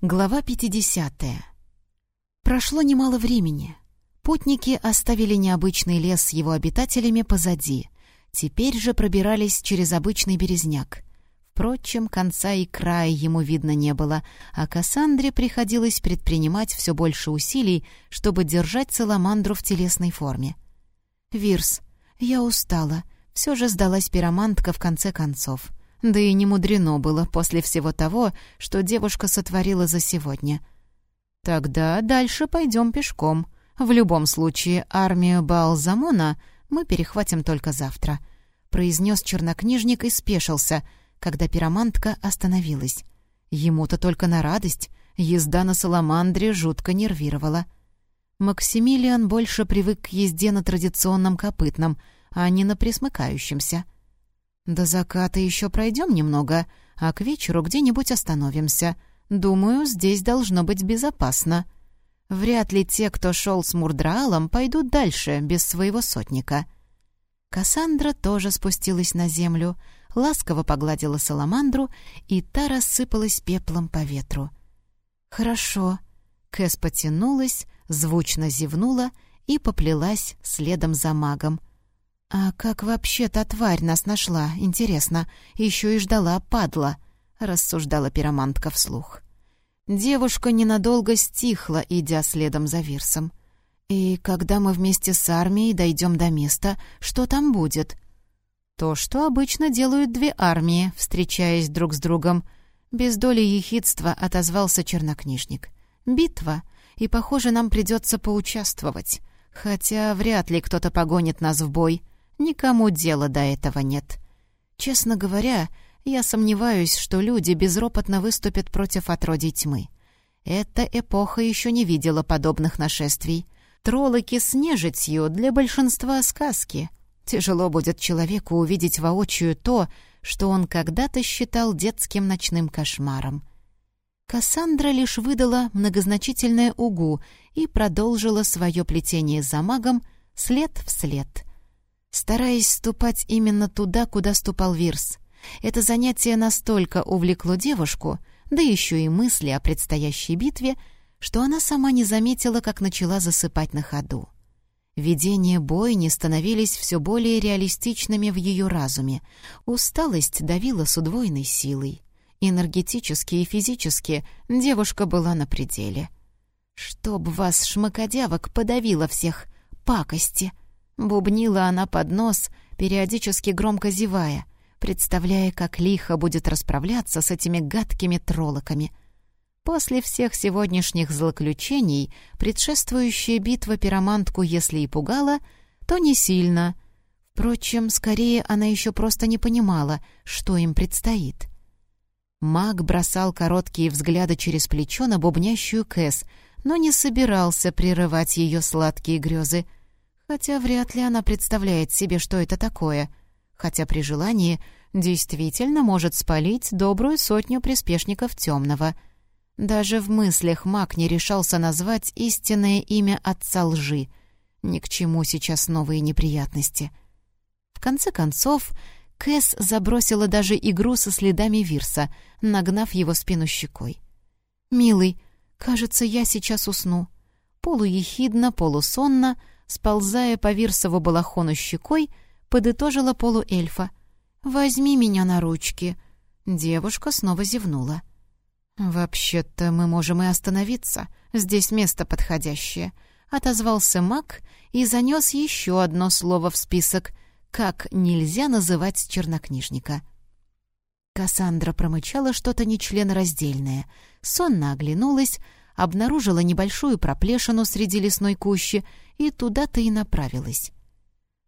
Глава 50. Прошло немало времени. Путники оставили необычный лес с его обитателями позади. Теперь же пробирались через обычный березняк. Впрочем, конца и края ему видно не было, а Кассандре приходилось предпринимать все больше усилий, чтобы держать Саламандру в телесной форме. «Вирс, я устала», — все же сдалась пиромантка в конце концов. Да и не мудрено было после всего того, что девушка сотворила за сегодня. «Тогда дальше пойдем пешком. В любом случае, армию Баалзамона мы перехватим только завтра», — произнес чернокнижник и спешился, когда пиромантка остановилась. Ему-то только на радость, езда на Саламандре жутко нервировала. Максимилиан больше привык к езде на традиционном копытном, а не на присмыкающемся — до заката еще пройдем немного, а к вечеру где-нибудь остановимся. Думаю, здесь должно быть безопасно. Вряд ли те, кто шел с Мурдраалом, пойдут дальше, без своего сотника. Кассандра тоже спустилась на землю, ласково погладила Саламандру, и та рассыпалась пеплом по ветру. «Хорошо». Кэс потянулась, звучно зевнула и поплелась следом за магом — «А как вообще та тварь нас нашла, интересно? Еще и ждала, падла», — рассуждала пиромантка вслух. Девушка ненадолго стихла, идя следом за Вирсом. «И когда мы вместе с армией дойдем до места, что там будет?» «То, что обычно делают две армии, встречаясь друг с другом», — без доли ехидства отозвался чернокнижник. «Битва, и, похоже, нам придется поучаствовать. Хотя вряд ли кто-то погонит нас в бой. Никому дела до этого нет. Честно говоря, я сомневаюсь, что люди безропотно выступят против отродий тьмы. Эта эпоха еще не видела подобных нашествий. Троллоки с нежитью для большинства сказки. Тяжело будет человеку увидеть воочию то, что он когда-то считал детским ночным кошмаром. Кассандра лишь выдала многозначительное угу и продолжила свое плетение за магом след в след — стараясь ступать именно туда, куда ступал Вирс. Это занятие настолько увлекло девушку, да еще и мысли о предстоящей битве, что она сама не заметила, как начала засыпать на ходу. Видения бойни становились все более реалистичными в ее разуме. Усталость давила с удвоенной силой. Энергетически и физически девушка была на пределе. «Чтоб вас, шмакодявок, подавило всех! Пакости!» Бубнила она под нос, периодически громко зевая, представляя, как лихо будет расправляться с этими гадкими троллоками. После всех сегодняшних злоключений предшествующая битва пиромантку, если и пугала, то не сильно. Впрочем, скорее она еще просто не понимала, что им предстоит. Маг бросал короткие взгляды через плечо на бубнящую Кэс, но не собирался прерывать ее сладкие грезы — Хотя вряд ли она представляет себе, что это такое. Хотя при желании действительно может спалить добрую сотню приспешников темного. Даже в мыслях маг не решался назвать истинное имя отца лжи. Ни к чему сейчас новые неприятности. В конце концов, Кэс забросила даже игру со следами Вирса, нагнав его спину щекой. «Милый, кажется, я сейчас усну». Полуехидно, полусонно — сползая по Вирсову балахону щекой, подытожила полуэльфа. «Возьми меня на ручки». Девушка снова зевнула. «Вообще-то мы можем и остановиться. Здесь место подходящее», — отозвался маг и занес еще одно слово в список «Как нельзя называть чернокнижника». Кассандра промычала что-то нечленораздельное, сонно оглянулась, обнаружила небольшую проплешину среди лесной кущи и туда-то и направилась.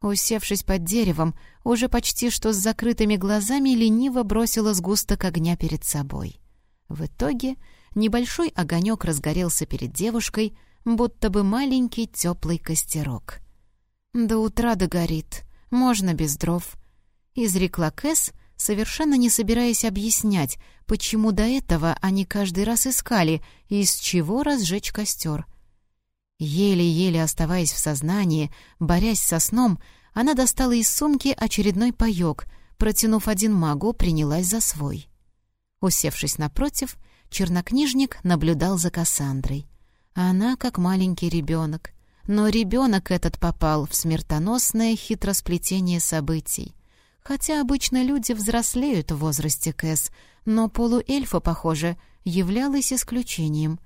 Усевшись под деревом, уже почти что с закрытыми глазами лениво бросила сгусток огня перед собой. В итоге небольшой огонек разгорелся перед девушкой, будто бы маленький теплый костерок. «До утра догорит, можно без дров», — изрекла Кэс, совершенно не собираясь объяснять, почему до этого они каждый раз искали, из чего разжечь костер. Еле-еле оставаясь в сознании, борясь со сном, она достала из сумки очередной паёк, протянув один магу, принялась за свой. Усевшись напротив, чернокнижник наблюдал за Кассандрой. Она как маленький ребенок. Но ребенок этот попал в смертоносное хитросплетение событий. Хотя обычно люди взрослеют в возрасте Кэс, но полуэльфа, похоже, являлась исключением.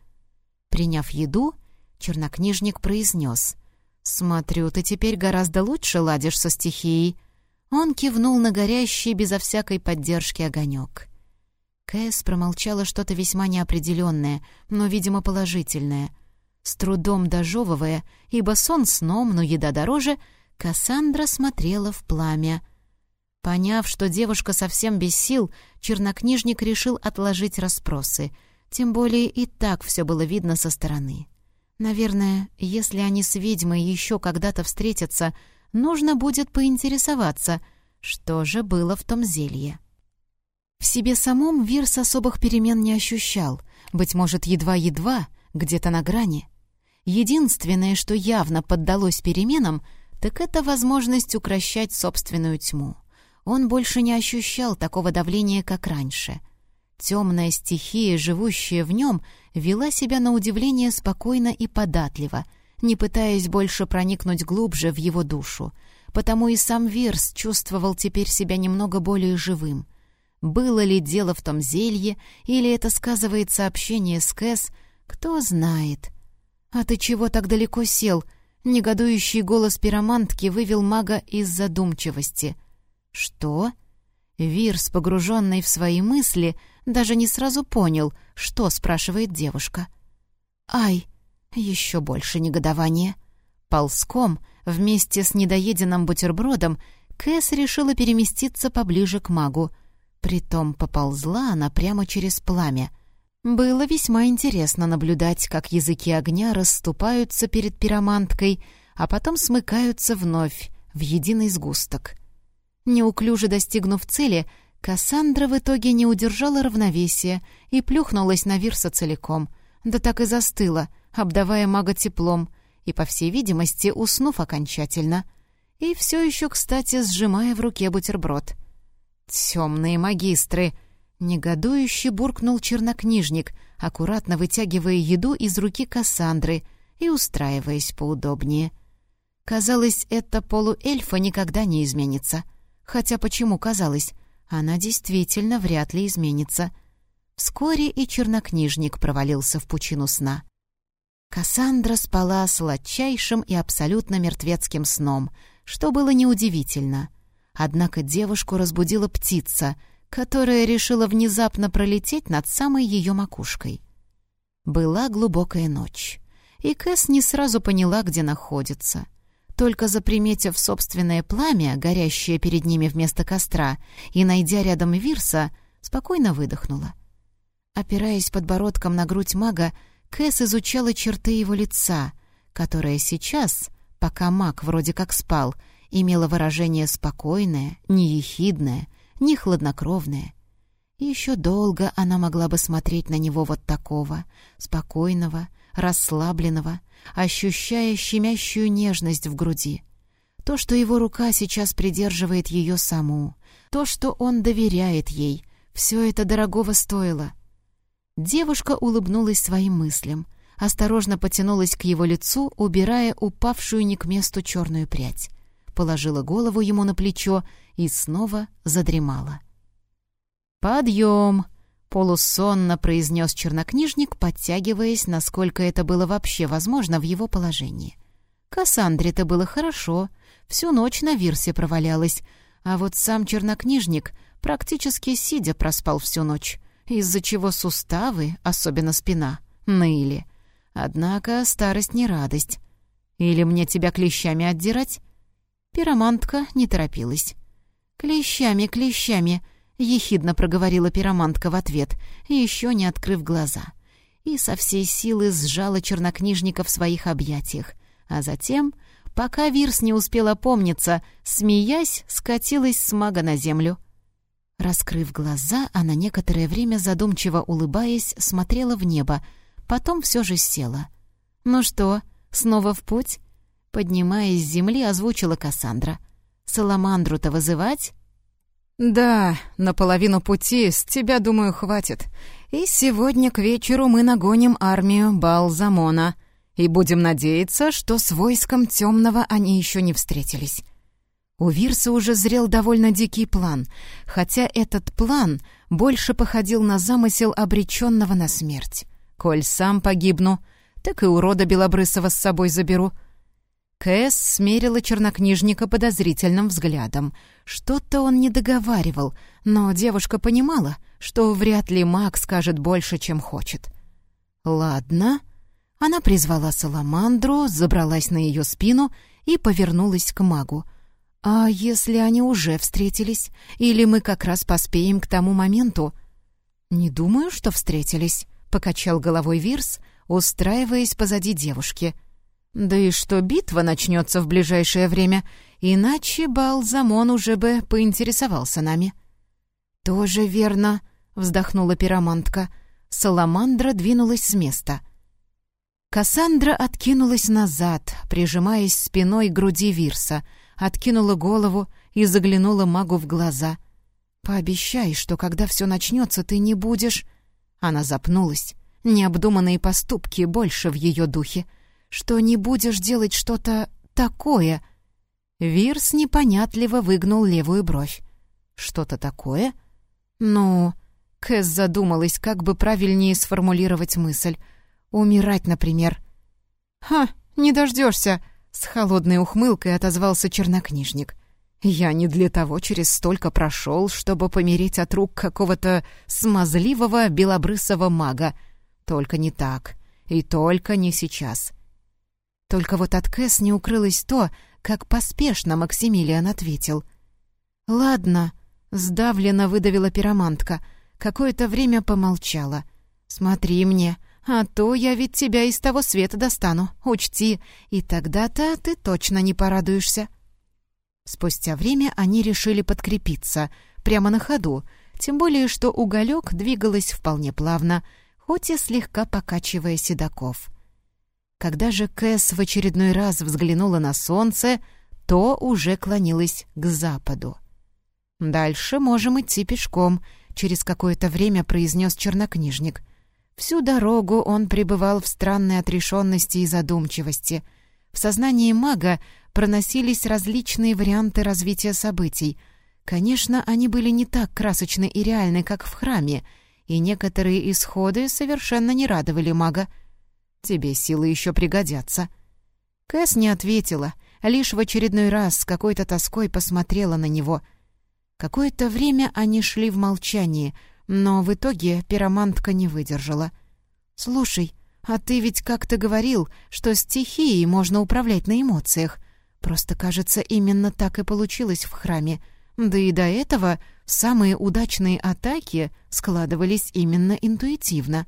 Приняв еду, чернокнижник произнес. «Смотрю, ты теперь гораздо лучше ладишь со стихией». Он кивнул на горящий безо всякой поддержки огонек. Кэс промолчала что-то весьма неопределенное, но, видимо, положительное. С трудом дожевывая, ибо сон сном, но еда дороже, Кассандра смотрела в пламя. Поняв, что девушка совсем без сил, чернокнижник решил отложить расспросы. Тем более и так все было видно со стороны. Наверное, если они с ведьмой еще когда-то встретятся, нужно будет поинтересоваться, что же было в том зелье. В себе самом Вирс особых перемен не ощущал, быть может, едва-едва, где-то на грани. Единственное, что явно поддалось переменам, так это возможность укращать собственную тьму. Он больше не ощущал такого давления, как раньше — Темная стихия, живущая в нем, вела себя на удивление спокойно и податливо, не пытаясь больше проникнуть глубже в его душу. Потому и сам Вирс чувствовал теперь себя немного более живым. Было ли дело в том зелье, или это сказывается общение с Кэс, кто знает. «А ты чего так далеко сел?» Негодующий голос пиромантки вывел мага из задумчивости. «Что?» Вирс, погруженный в свои мысли, — даже не сразу понял, что спрашивает девушка. «Ай!» Еще больше негодования. Ползком, вместе с недоеденным бутербродом, Кэс решила переместиться поближе к магу. Притом поползла она прямо через пламя. Было весьма интересно наблюдать, как языки огня расступаются перед пироманткой, а потом смыкаются вновь в единый сгусток. Неуклюже достигнув цели, Кассандра в итоге не удержала равновесия и плюхнулась на Вирса целиком, да так и застыла, обдавая мага теплом и, по всей видимости, уснув окончательно. И все еще, кстати, сжимая в руке бутерброд. «Темные магистры!» — негодующе буркнул чернокнижник, аккуратно вытягивая еду из руки Кассандры и устраиваясь поудобнее. Казалось, это полуэльфа никогда не изменится. Хотя почему казалось? она действительно вряд ли изменится. Вскоре и чернокнижник провалился в пучину сна. Кассандра спала сладчайшим и абсолютно мертвецким сном, что было неудивительно. Однако девушку разбудила птица, которая решила внезапно пролететь над самой ее макушкой. Была глубокая ночь, и Кэс не сразу поняла, где находится — только заприметив собственное пламя, горящее перед ними вместо костра, и, найдя рядом Вирса, спокойно выдохнула. Опираясь подбородком на грудь мага, Кэс изучала черты его лица, которое сейчас, пока маг вроде как спал, имело выражение спокойное, не ехидное, не хладнокровное. еще долго она могла бы смотреть на него вот такого, спокойного, расслабленного, ощущая щемящую нежность в груди. То, что его рука сейчас придерживает ее саму, то, что он доверяет ей, все это дорогого стоило. Девушка улыбнулась своим мыслям, осторожно потянулась к его лицу, убирая упавшую не к месту черную прядь, положила голову ему на плечо и снова задремала. «Подъем!» Полусонно произнес чернокнижник, подтягиваясь, насколько это было вообще возможно в его положении. Кассандре-то было хорошо, всю ночь на вирсе провалялась, а вот сам чернокнижник практически сидя проспал всю ночь, из-за чего суставы, особенно спина, ныли. Однако старость не радость. Или мне тебя клещами отдирать? Пиромантка не торопилась. «Клещами, клещами!» — ехидно проговорила пиромантка в ответ, еще не открыв глаза. И со всей силы сжала чернокнижника в своих объятиях. А затем, пока Вирс не успел опомниться, смеясь, скатилась с мага на землю. Раскрыв глаза, она некоторое время, задумчиво улыбаясь, смотрела в небо, потом все же села. «Ну что, снова в путь?» Поднимаясь с земли, озвучила Кассандра. «Саламандру-то вызывать?» «Да, на половину пути с тебя, думаю, хватит. И сегодня к вечеру мы нагоним армию Балзамона. И будем надеяться, что с войском Темного они еще не встретились». У Вирса уже зрел довольно дикий план, хотя этот план больше походил на замысел обреченного на смерть. «Коль сам погибну, так и урода Белобрысова с собой заберу». Кэс смерила чернокнижника подозрительным взглядом. Что-то он не договаривал, но девушка понимала, что вряд ли маг скажет больше, чем хочет. «Ладно». Она призвала Саламандру, забралась на ее спину и повернулась к магу. «А если они уже встретились? Или мы как раз поспеем к тому моменту?» «Не думаю, что встретились», — покачал головой Вирс, устраиваясь позади девушки. Да и что битва начнется в ближайшее время, иначе Балзамон уже бы поинтересовался нами. «Тоже верно», — вздохнула пиромантка. Саламандра двинулась с места. Кассандра откинулась назад, прижимаясь спиной к груди Вирса, откинула голову и заглянула магу в глаза. «Пообещай, что когда все начнется, ты не будешь...» Она запнулась. Необдуманные поступки больше в ее духе — что не будешь делать что-то такое?» Вирс непонятливо выгнул левую бровь. «Что-то такое?» «Ну...» Кэс задумалась, как бы правильнее сформулировать мысль. «Умирать, например». «Ха, не дождешься!» — с холодной ухмылкой отозвался чернокнижник. «Я не для того через столько прошел, чтобы помереть от рук какого-то смазливого белобрысого мага. Только не так. И только не сейчас. Только вот от Кэс не укрылось то, как поспешно Максимилиан ответил. «Ладно», — сдавленно выдавила пиромантка, какое-то время помолчала. «Смотри мне, а то я ведь тебя из того света достану, учти, и тогда-то ты точно не порадуешься». Спустя время они решили подкрепиться, прямо на ходу, тем более что уголек двигалась вполне плавно, хоть и слегка покачивая седаков. Когда же Кэс в очередной раз взглянула на солнце, то уже клонилась к западу. «Дальше можем идти пешком», — через какое-то время произнес чернокнижник. Всю дорогу он пребывал в странной отрешенности и задумчивости. В сознании мага проносились различные варианты развития событий. Конечно, они были не так красочны и реальны, как в храме, и некоторые исходы совершенно не радовали мага — Тебе силы еще пригодятся». Кэс не ответила, лишь в очередной раз с какой-то тоской посмотрела на него. Какое-то время они шли в молчании, но в итоге пиромантка не выдержала. «Слушай, а ты ведь как-то говорил, что стихией можно управлять на эмоциях. Просто, кажется, именно так и получилось в храме. Да и до этого самые удачные атаки складывались именно интуитивно».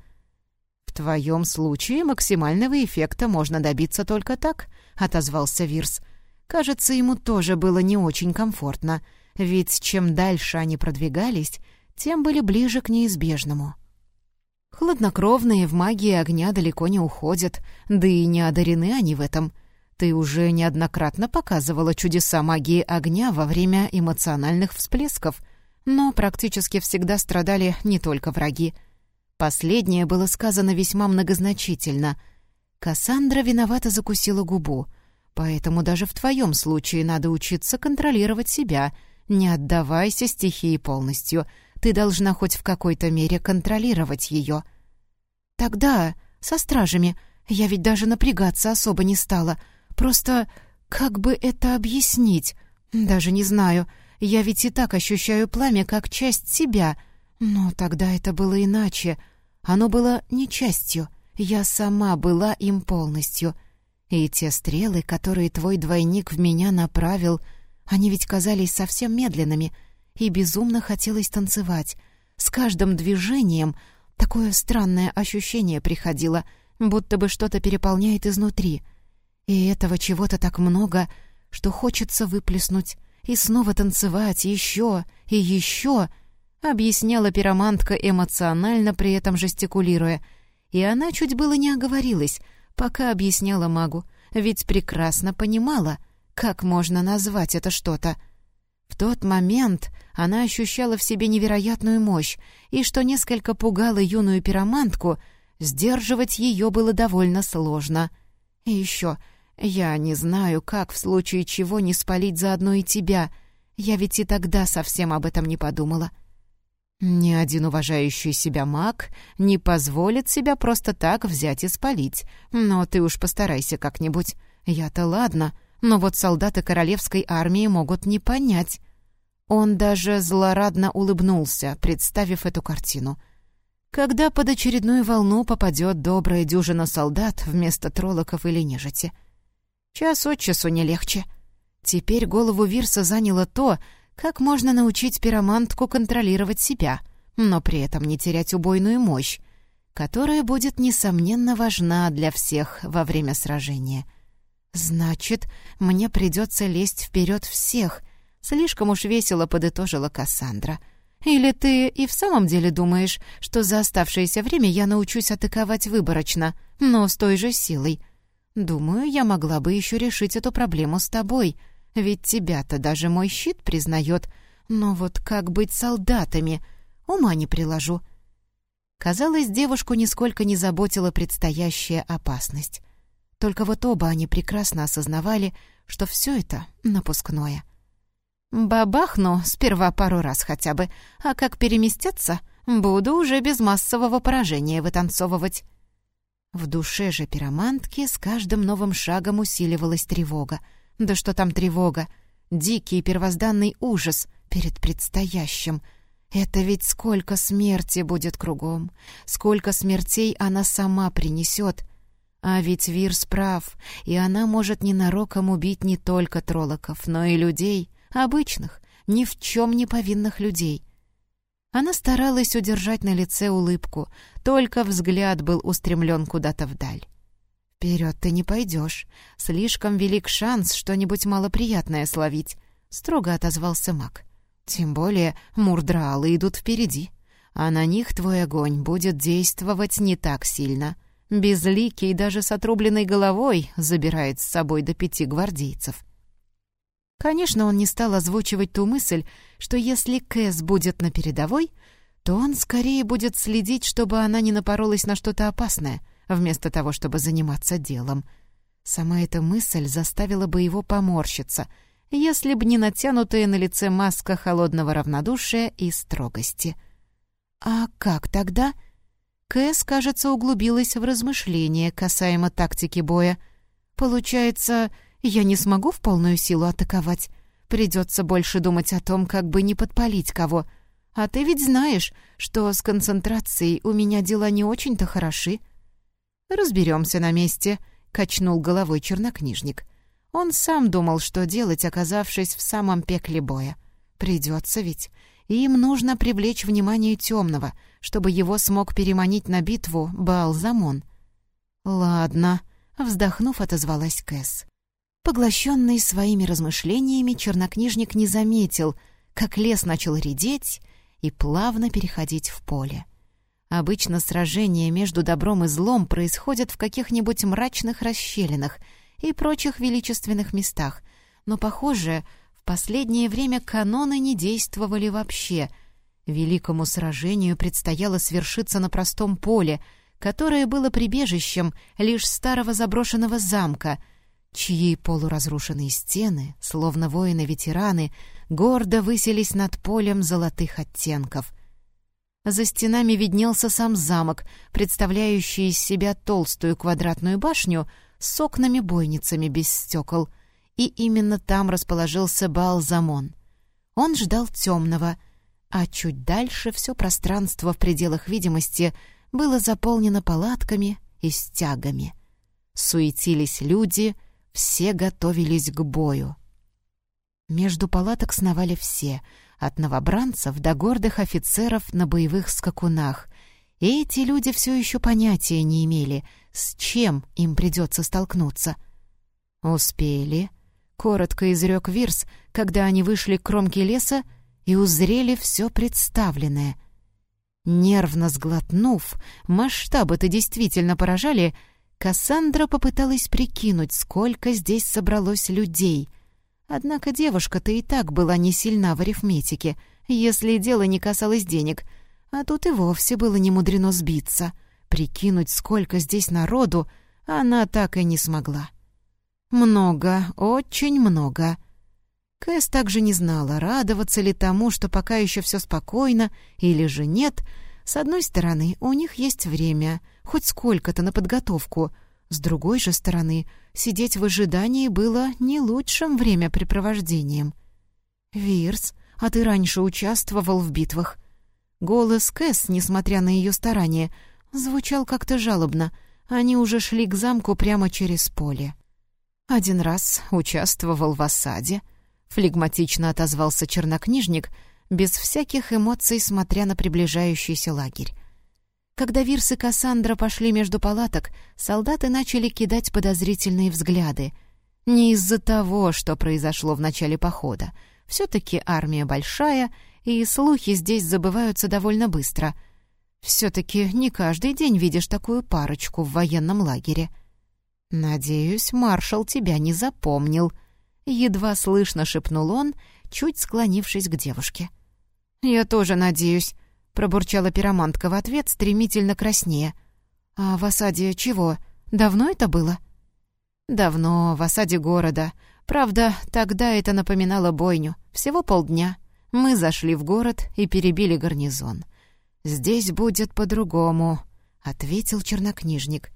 «В твоем случае максимального эффекта можно добиться только так», — отозвался Вирс. Кажется, ему тоже было не очень комфортно, ведь чем дальше они продвигались, тем были ближе к неизбежному. Хладнокровные в магии огня далеко не уходят, да и не одарены они в этом. Ты уже неоднократно показывала чудеса магии огня во время эмоциональных всплесков, но практически всегда страдали не только враги — Последнее было сказано весьма многозначительно. Кассандра виновато закусила губу. Поэтому даже в твоем случае надо учиться контролировать себя. Не отдавайся стихии полностью. Ты должна хоть в какой-то мере контролировать ее. Тогда, со стражами, я ведь даже напрягаться особо не стала. Просто как бы это объяснить? Даже не знаю. Я ведь и так ощущаю пламя как часть себя — но тогда это было иначе. Оно было не частью. Я сама была им полностью. И те стрелы, которые твой двойник в меня направил, они ведь казались совсем медленными, и безумно хотелось танцевать. С каждым движением такое странное ощущение приходило, будто бы что-то переполняет изнутри. И этого чего-то так много, что хочется выплеснуть и снова танцевать еще и еще — объясняла пиромантка эмоционально, при этом жестикулируя. И она чуть было не оговорилась, пока объясняла магу, ведь прекрасно понимала, как можно назвать это что-то. В тот момент она ощущала в себе невероятную мощь, и что несколько пугало юную пиромантку, сдерживать ее было довольно сложно. И еще, я не знаю, как в случае чего не спалить заодно и тебя. Я ведь и тогда совсем об этом не подумала. Ни один уважающий себя маг не позволит себя просто так взять и спалить. Но ты уж постарайся как-нибудь. Я-то ладно, но вот солдаты королевской армии могут не понять. Он даже злорадно улыбнулся, представив эту картину. Когда под очередную волну попадет добрая дюжина солдат вместо троллоков или нежити. Час от часу не легче. Теперь голову Вирса заняло то, как можно научить пиромантку контролировать себя, но при этом не терять убойную мощь, которая будет, несомненно, важна для всех во время сражения. «Значит, мне придется лезть вперед всех», Слишком уж весело подытожила Кассандра. «Или ты и в самом деле думаешь, что за оставшееся время я научусь атаковать выборочно, но с той же силой? Думаю, я могла бы еще решить эту проблему с тобой, ведь тебя-то даже мой щит признает. Но вот как быть солдатами? Ума не приложу». Казалось, девушку нисколько не заботила предстоящая опасность. Только вот оба они прекрасно осознавали, что все это напускное — Бабахну сперва пару раз хотя бы, а как переместятся, буду уже без массового поражения вытанцовывать. В душе же пиромантки с каждым новым шагом усиливалась тревога. Да что там тревога? Дикий первозданный ужас перед предстоящим. Это ведь сколько смерти будет кругом, сколько смертей она сама принесет. А ведь Вирс прав, и она может ненароком убить не только троллоков, но и людей — обычных, ни в чем не повинных людей. Она старалась удержать на лице улыбку, только взгляд был устремлен куда-то вдаль. «Вперед ты не пойдешь. Слишком велик шанс что-нибудь малоприятное словить», — строго отозвался маг. «Тем более мурдраалы идут впереди, а на них твой огонь будет действовать не так сильно. Безликий даже с отрубленной головой забирает с собой до пяти гвардейцев. Конечно, он не стал озвучивать ту мысль, что если Кэс будет на передовой, то он скорее будет следить, чтобы она не напоролась на что-то опасное, вместо того, чтобы заниматься делом. Сама эта мысль заставила бы его поморщиться, если бы не натянутая на лице маска холодного равнодушия и строгости. «А как тогда?» Кэс, кажется, углубилась в размышления касаемо тактики боя. «Получается, я не смогу в полную силу атаковать. Придется больше думать о том, как бы не подпалить кого. А ты ведь знаешь, что с концентрацией у меня дела не очень-то хороши. Разберемся на месте, качнул головой чернокнижник. Он сам думал, что делать, оказавшись в самом пекле боя. Придется ведь. Им нужно привлечь внимание темного, чтобы его смог переманить на битву Баалзамон. «Ладно», — вздохнув, отозвалась Кэс. Поглощенный своими размышлениями, чернокнижник не заметил, как лес начал редеть и плавно переходить в поле. Обычно сражения между добром и злом происходят в каких-нибудь мрачных расщелинах и прочих величественных местах, но, похоже, в последнее время каноны не действовали вообще. Великому сражению предстояло свершиться на простом поле, которое было прибежищем лишь старого заброшенного замка — чьи полуразрушенные стены, словно воины-ветераны, гордо высились над полем золотых оттенков. За стенами виднелся сам замок, представляющий из себя толстую квадратную башню с окнами-бойницами без стекол, и именно там расположился Балзамон. Он ждал темного, а чуть дальше все пространство в пределах видимости было заполнено палатками и стягами. Суетились люди — все готовились к бою. Между палаток сновали все, от новобранцев до гордых офицеров на боевых скакунах. И эти люди все еще понятия не имели, с чем им придется столкнуться. «Успели», — коротко изрек Вирс, когда они вышли к кромке леса и узрели все представленное. Нервно сглотнув, масштабы-то действительно поражали — Кассандра попыталась прикинуть, сколько здесь собралось людей. Однако девушка-то и так была не сильна в арифметике, если дело не касалось денег, а тут и вовсе было не мудрено сбиться. Прикинуть, сколько здесь народу, она так и не смогла. Много, очень много. Кэс также не знала, радоваться ли тому, что пока еще все спокойно, или же нет. С одной стороны, у них есть время, хоть сколько-то на подготовку. С другой же стороны, сидеть в ожидании было не лучшим времяпрепровождением. «Вирс, а ты раньше участвовал в битвах?» Голос Кэс, несмотря на ее старания, звучал как-то жалобно. Они уже шли к замку прямо через поле. Один раз участвовал в осаде —— флегматично отозвался чернокнижник, без всяких эмоций смотря на приближающийся лагерь. Когда Вирс и Кассандра пошли между палаток, солдаты начали кидать подозрительные взгляды. Не из-за того, что произошло в начале похода. Все-таки армия большая, и слухи здесь забываются довольно быстро. Все-таки не каждый день видишь такую парочку в военном лагере. «Надеюсь, маршал тебя не запомнил», Едва слышно шепнул он, чуть склонившись к девушке. «Я тоже надеюсь», — пробурчала пиромантка в ответ, стремительно краснее. «А в осаде чего? Давно это было?» «Давно, в осаде города. Правда, тогда это напоминало бойню. Всего полдня. Мы зашли в город и перебили гарнизон. Здесь будет по-другому», — ответил чернокнижник.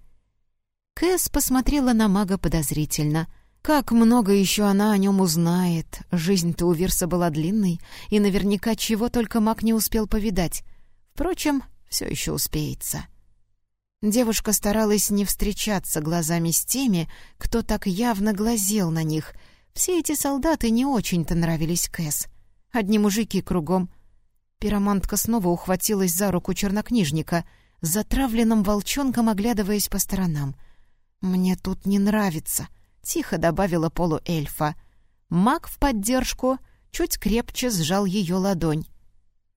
Кэс посмотрела на мага подозрительно — как много еще она о нем узнает. Жизнь-то у Вирса была длинной, и наверняка чего только маг не успел повидать. Впрочем, все еще успеется. Девушка старалась не встречаться глазами с теми, кто так явно глазел на них. Все эти солдаты не очень-то нравились Кэс. Одни мужики кругом. Пиромантка снова ухватилась за руку чернокнижника, затравленным волчонком оглядываясь по сторонам. «Мне тут не нравится», —— тихо добавила полуэльфа. Маг в поддержку чуть крепче сжал ее ладонь.